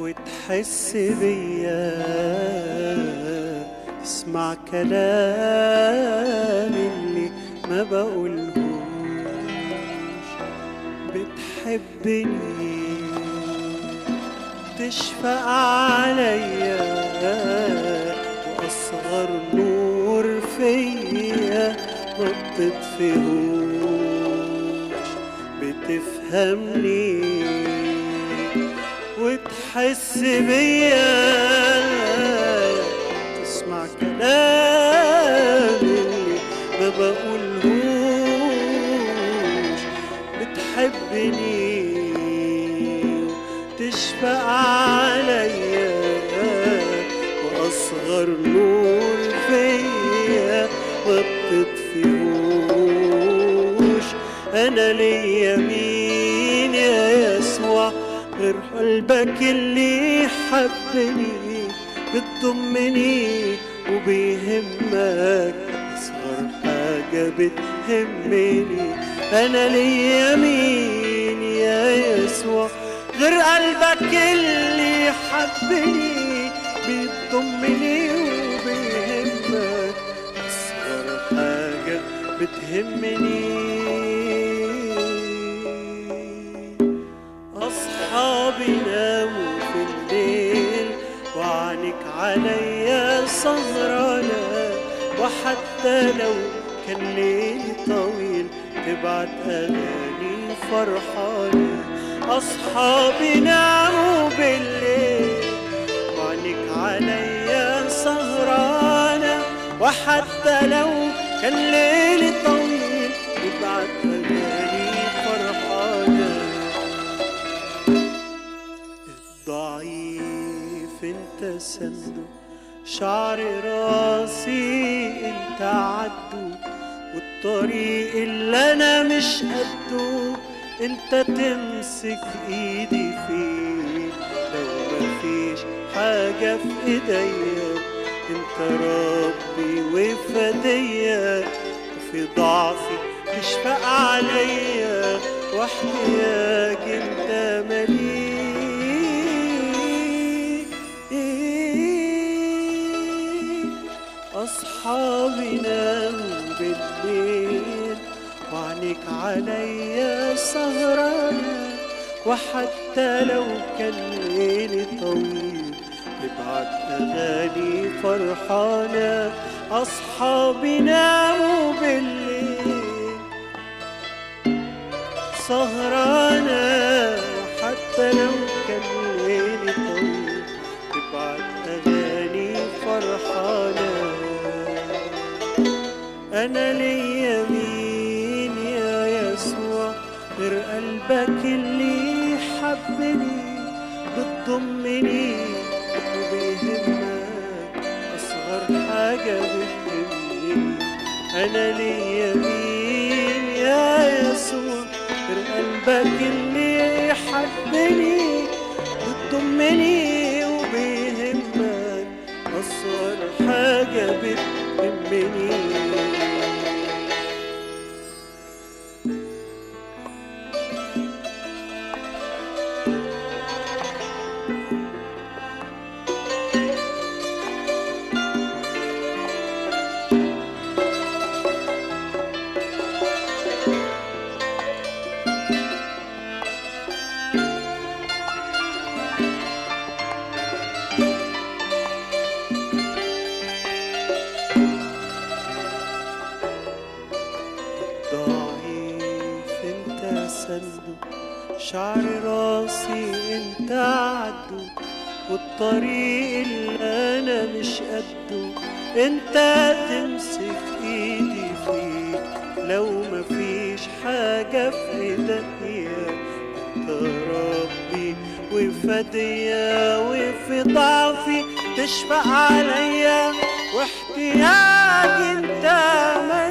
بتحس بيا. تسمع كلام اللي ما بقولهوش. بتحبني تشفق عليا. وأصغر نور فيا ما بتطفيهوش. بتفهمني وتحس بيا. تسمع كلام اللي ما بقولهوش. بتحبني تشفق عليا. وأصغر نور فيا ما بتطفيهوش. أنا ليا مين؟ غير قلبك اللي حبني بتضمني وبيهمك. أصغر حاجة بتهمني أنا ليا مين يا يسوع؟ غير قلبك اللي حبني بتضمني وبيهمك. أصغر حاجة بتهمني. أصحابي ناموا في الليل وعنك عليا سهرانة وحتى لو كان ليلي طويل تبعت أغاني فرحانة أصحابي ناموا بالليل وعنك عليا سهرانة وحتى لو كان ليلي طويل تبعت الضعيف انت سنده شعر راسي انت عدو والطريق اللي أنا مش قده انت تمسك ايدي فيه. لو مفيش حاجة في إيديا انت ربي وفديا. وفي ضعفي تشفق عليا واحتياجي انت مليء. أصحابي ناموا بالليل عليا سهرانة وحتى لو كان ليلي طويل. ابعت أغاني فرحانة أصحابي ناموا بالليل سهرانة قلبك اللي حبني بتضمني وبيهمك. أصغر حاجة بتهمني أنا ليا مين يا يسوع؟ غير قلبك اللي حبني بتضمني وبيهمك. أصغر حاجة بتهمني سنده شعر راسي انت عدو والطريق اللي أنا مش قده. أنت تمسك إيدي فيه لو مفيش حاجة في ايديا أنت ربي وفديا وفي ضعفي. تشفق عليا واحتياجي أنت مليء